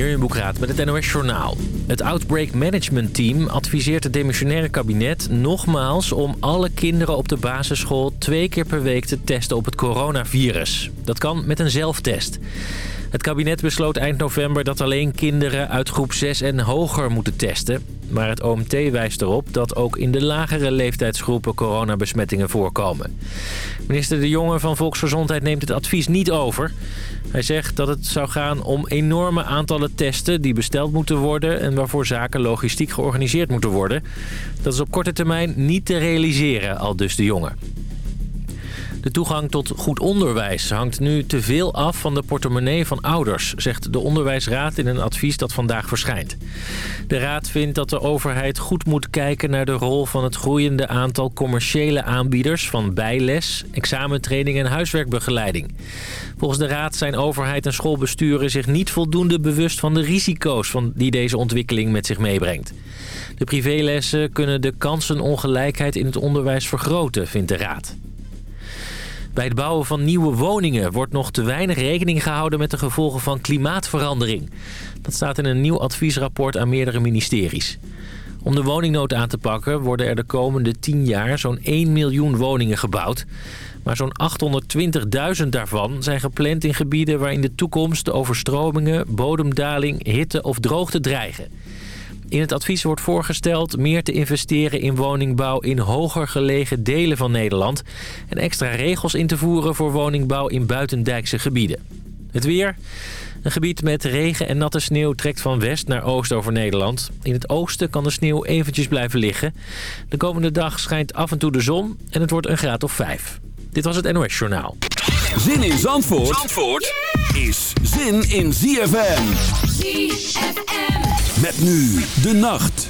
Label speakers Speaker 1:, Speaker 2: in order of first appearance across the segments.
Speaker 1: Jurjen Boekraat met het NOS Journaal. Het Outbreak Management Team adviseert het demissionaire kabinet nogmaals... om alle kinderen op de basisschool twee keer per week te testen op het coronavirus. Dat kan met een zelftest. Het kabinet besloot eind november dat alleen kinderen uit groep 6 en hoger moeten testen. Maar het OMT wijst erop dat ook in de lagere leeftijdsgroepen coronabesmettingen voorkomen. Minister De Jonge van Volksgezondheid neemt het advies niet over. Hij zegt dat het zou gaan om enorme aantallen testen die besteld moeten worden... en waarvoor zaken logistiek georganiseerd moeten worden. Dat is op korte termijn niet te realiseren, al dus De Jonge. De toegang tot goed onderwijs hangt nu te veel af van de portemonnee van ouders, zegt de Onderwijsraad in een advies dat vandaag verschijnt. De raad vindt dat de overheid goed moet kijken naar de rol van het groeiende aantal commerciële aanbieders van bijles, examentraining en huiswerkbegeleiding. Volgens de raad zijn overheid en schoolbesturen zich niet voldoende bewust van de risico's van die deze ontwikkeling met zich meebrengt. De privélessen kunnen de kansenongelijkheid in het onderwijs vergroten, vindt de raad. Bij het bouwen van nieuwe woningen wordt nog te weinig rekening gehouden met de gevolgen van klimaatverandering. Dat staat in een nieuw adviesrapport aan meerdere ministeries. Om de woningnood aan te pakken worden er de komende 10 jaar zo'n 1 miljoen woningen gebouwd. Maar zo'n 820.000 daarvan zijn gepland in gebieden waar in de toekomst overstromingen, bodemdaling, hitte of droogte dreigen. In het advies wordt voorgesteld meer te investeren in woningbouw in hoger gelegen delen van Nederland... en extra regels in te voeren voor woningbouw in buitendijkse gebieden. Het weer. Een gebied met regen en natte sneeuw trekt van west naar oost over Nederland. In het oosten kan de sneeuw eventjes blijven liggen. De komende dag schijnt af en toe de zon en het wordt een graad of 5. Dit was het NOS Journaal.
Speaker 2: Zin in Zandvoort, Zandvoort is zin in ZFM.
Speaker 3: ZFM.
Speaker 2: Met nu de nacht.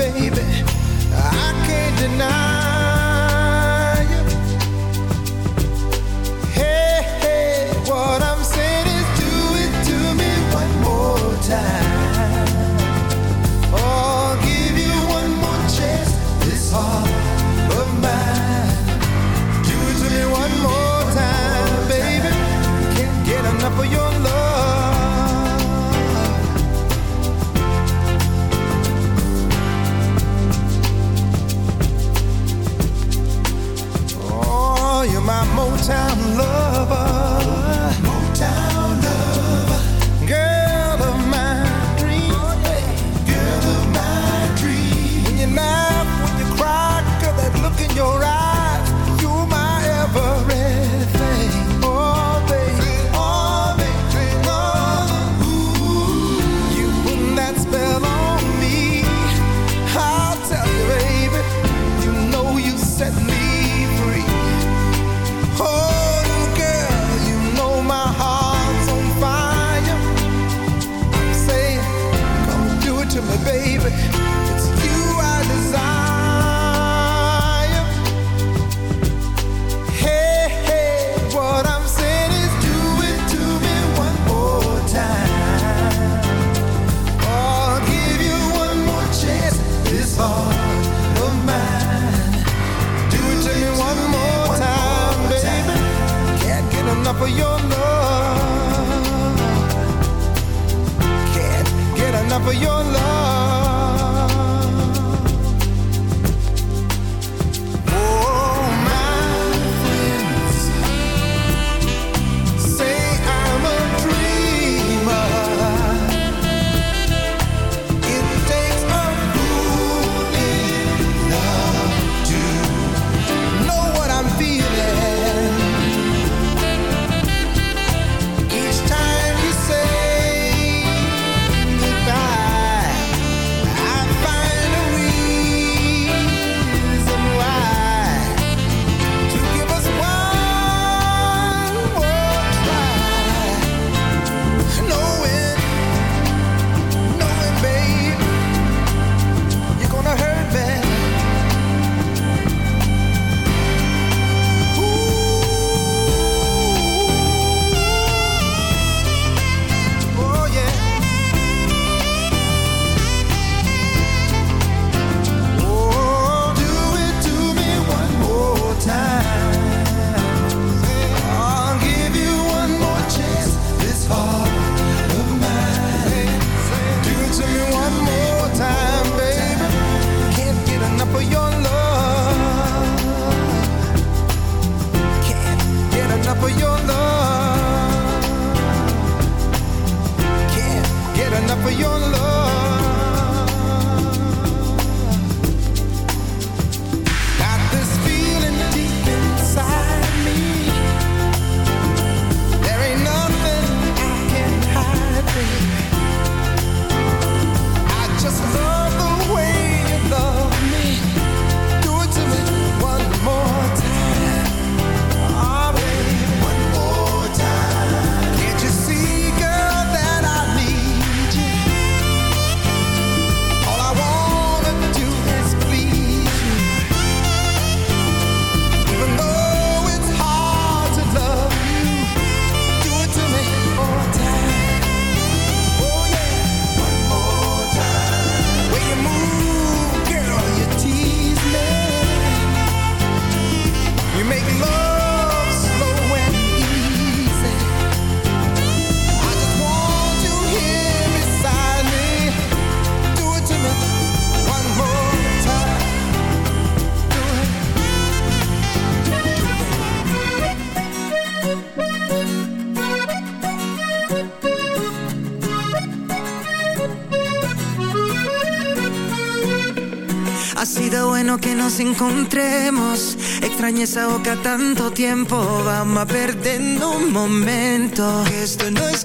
Speaker 4: Baby.
Speaker 5: encontremos. Extrañé esa boca tanto tiempo, vamos a perder un momento. Esto no es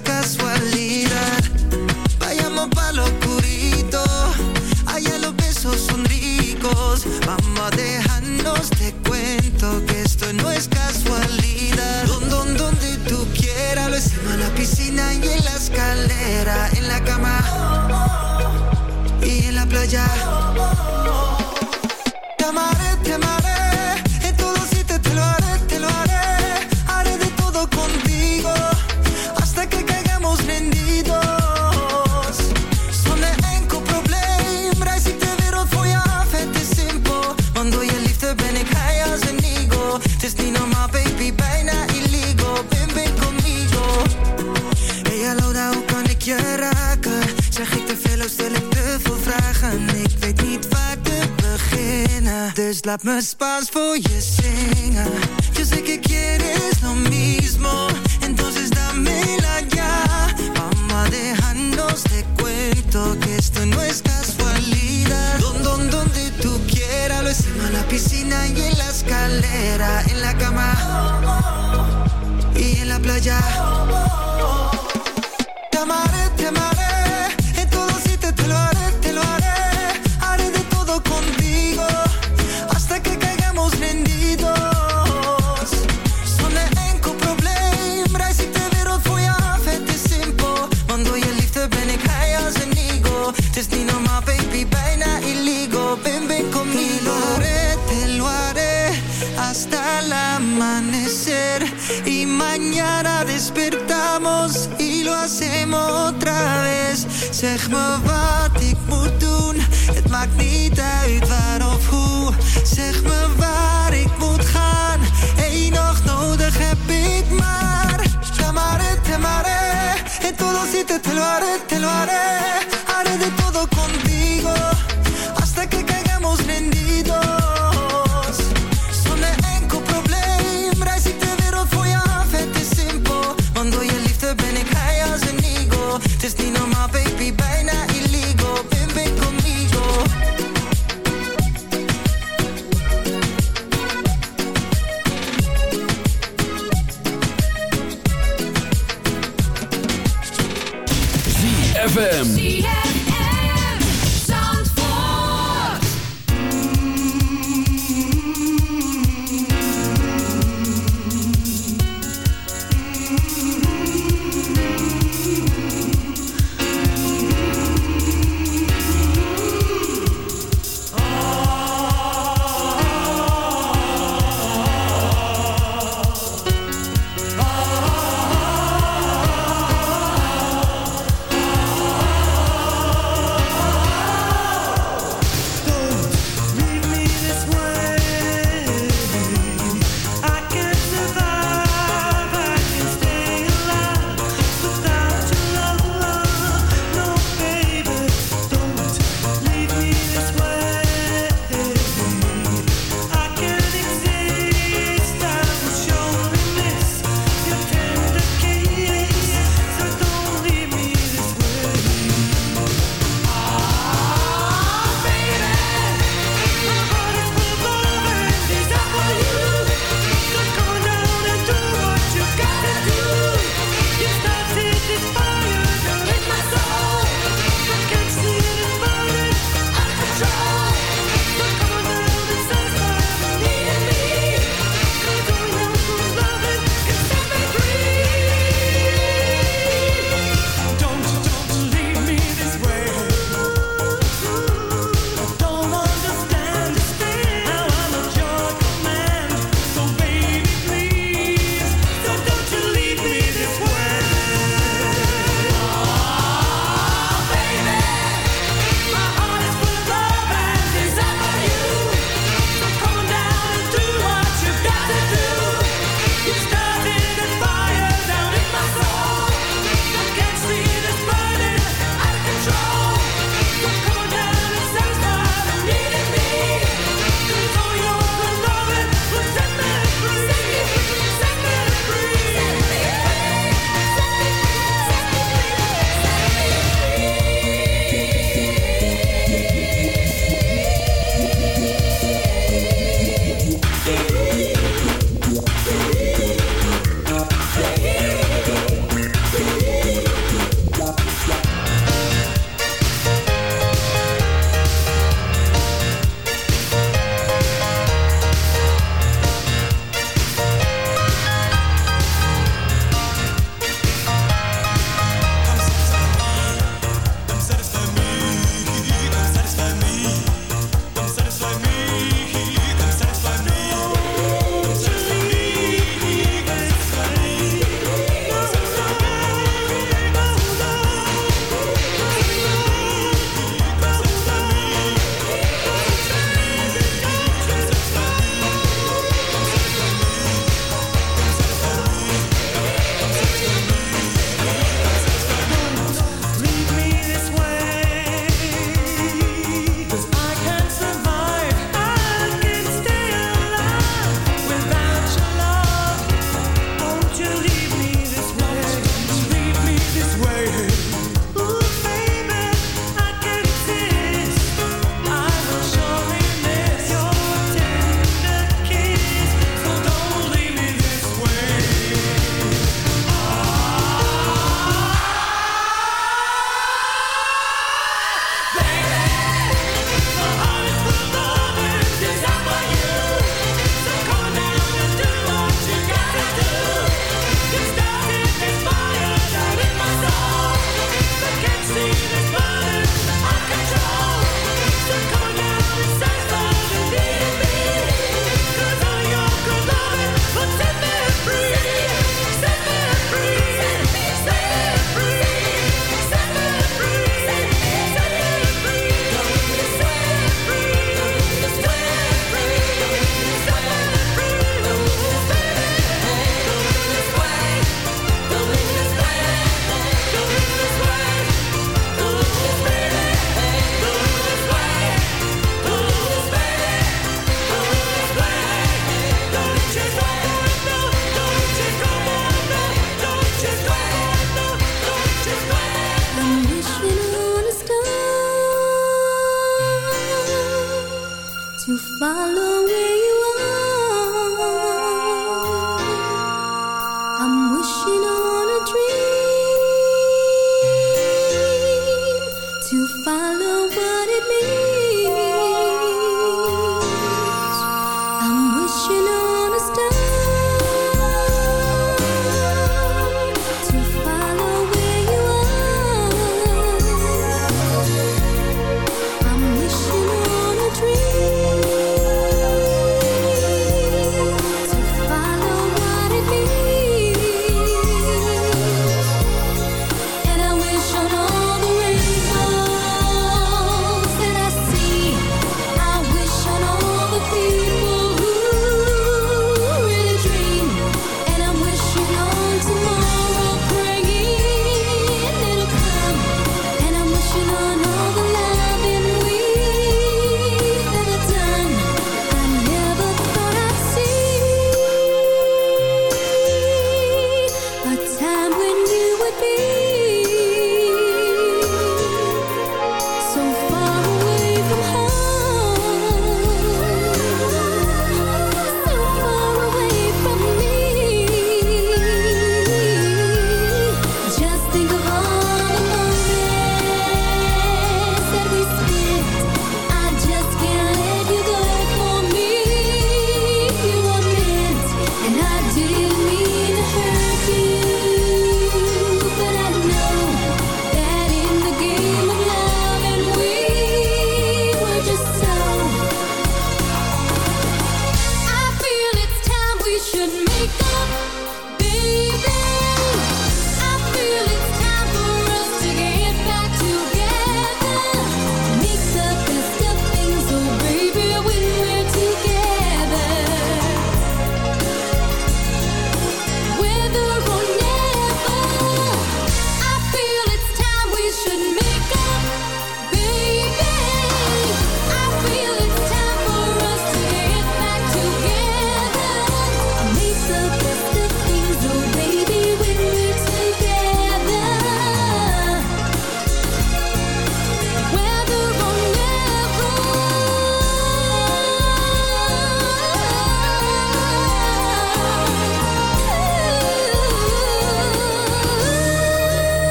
Speaker 5: ya.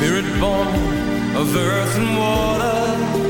Speaker 6: Spirit born of earth and water,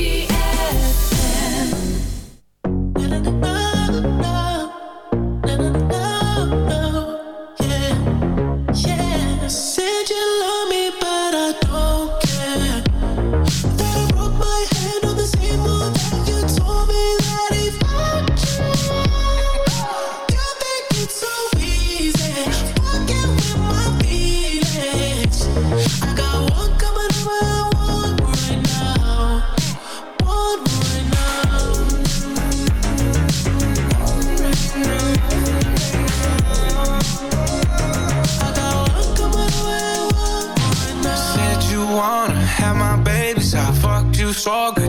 Speaker 7: struggle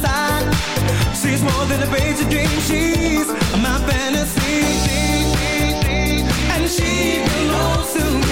Speaker 7: inside She's more than a page of She's my fantasy. And she belongs to me.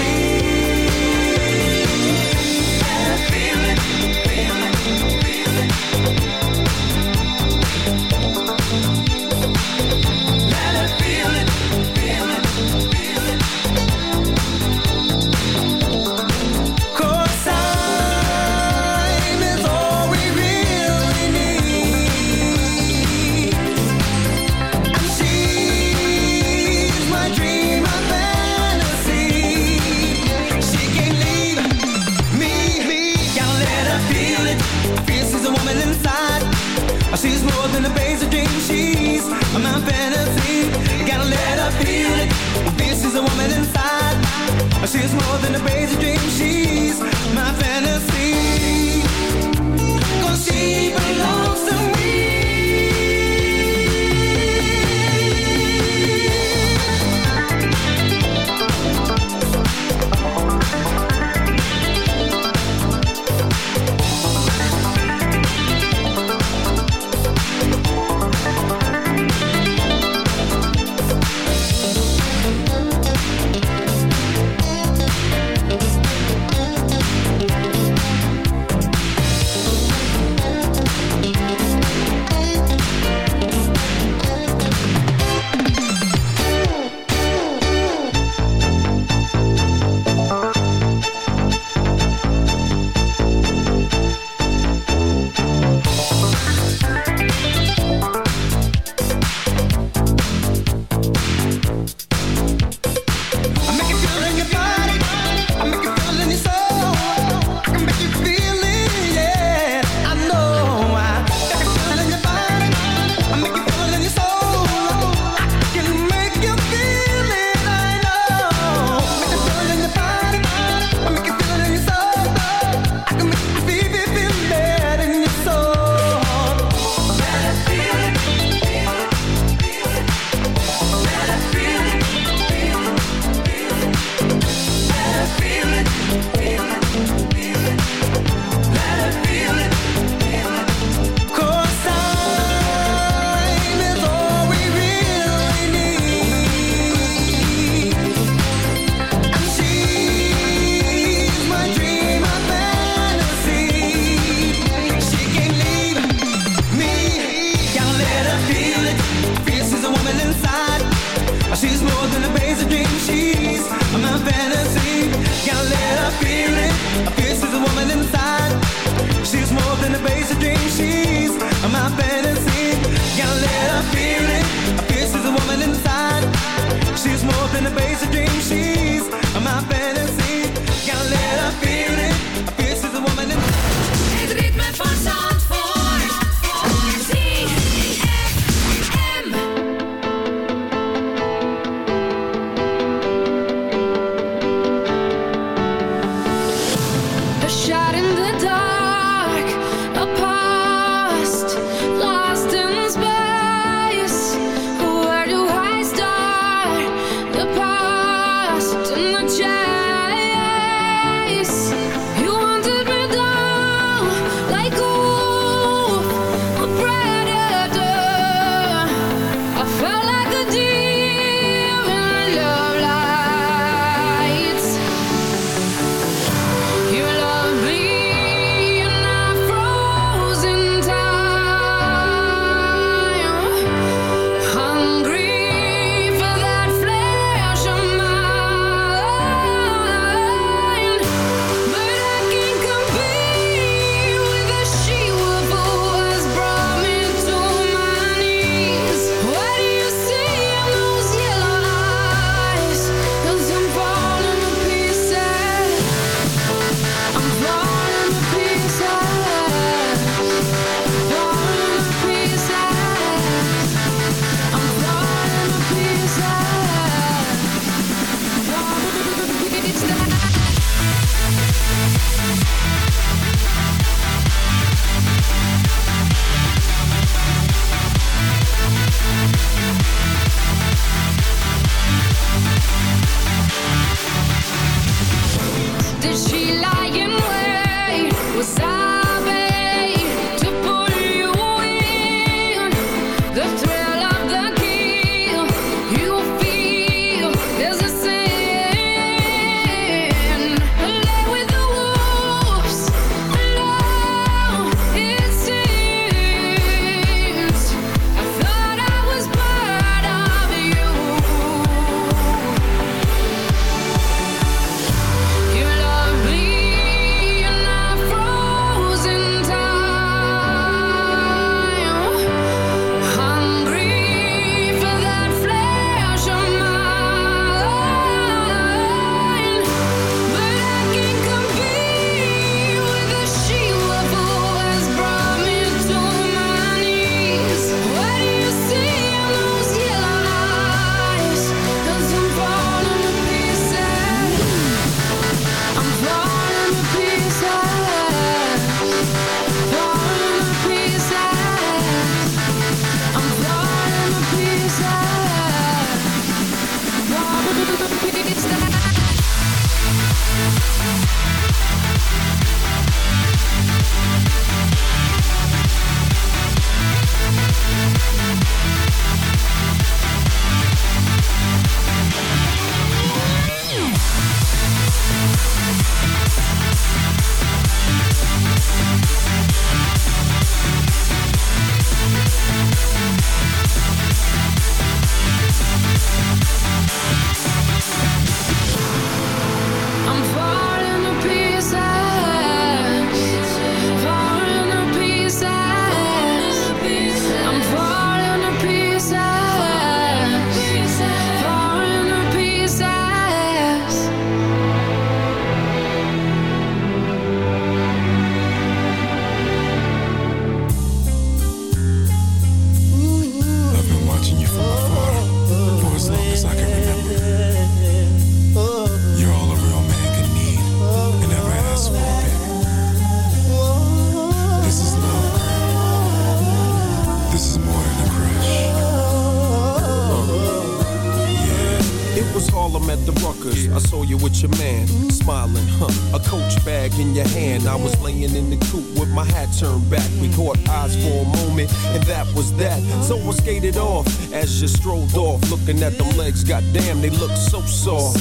Speaker 7: And that
Speaker 8: was that. So I skated off as you strolled off, looking at them legs. Goddamn, they look so soft.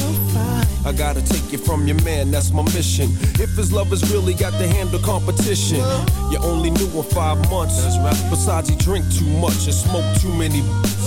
Speaker 8: I gotta take you from your man, that's my mission. If his love has really got to handle competition, you only knew him five months. Besides, he drink too much and smoke too many.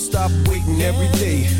Speaker 8: Stop waiting every day.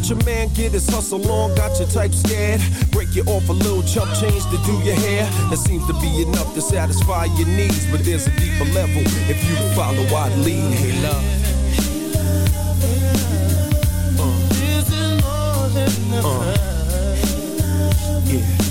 Speaker 8: your man get his hustle on, got your type scared. Break you off a little chump change to do your hair. That seems to be enough to satisfy your needs, but there's a deeper level. If you follow, I'd lead. Hey, love.
Speaker 4: This is more than a
Speaker 8: Uh. Yeah.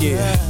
Speaker 8: Yeah.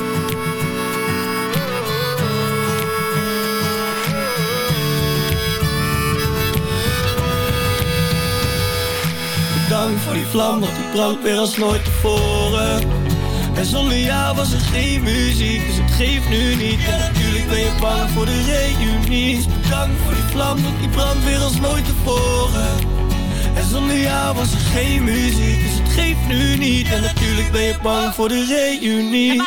Speaker 9: Bedankt voor die vlam, want die brandt weer als nooit tevoren. En zonder jou was er geen muziek, dus het geeft nu niet. En natuurlijk ben je bang voor de reunie. Dus bedankt voor die vlam, want die brandt weer als nooit tevoren. En zonder jou was er geen muziek, dus het geeft nu niet. En natuurlijk ben je bang voor de reunie.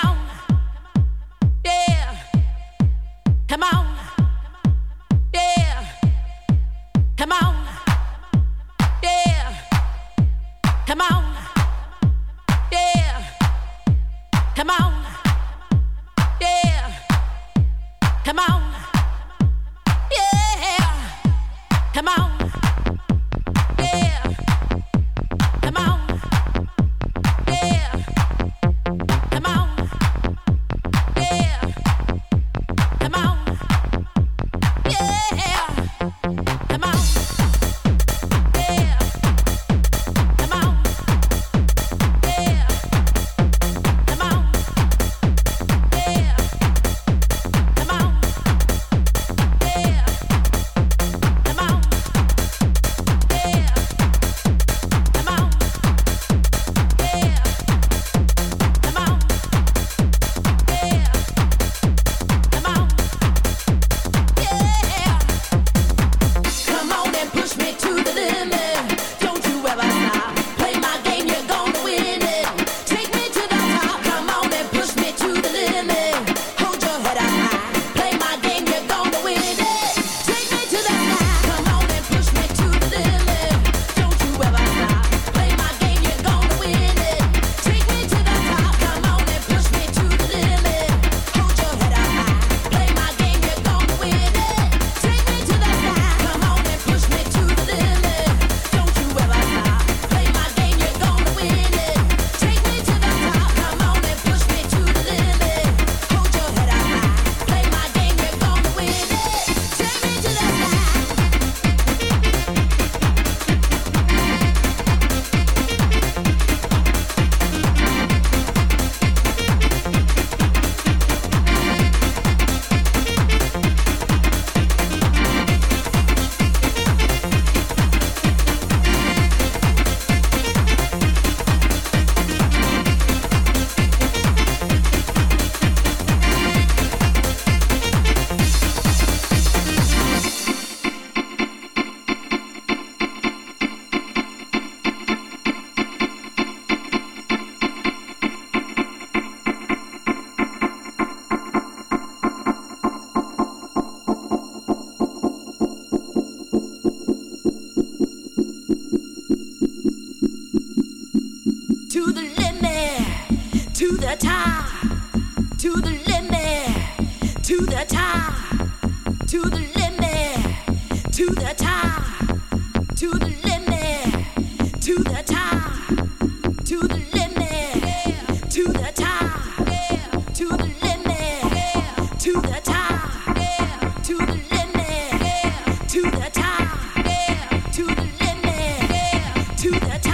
Speaker 3: To the top.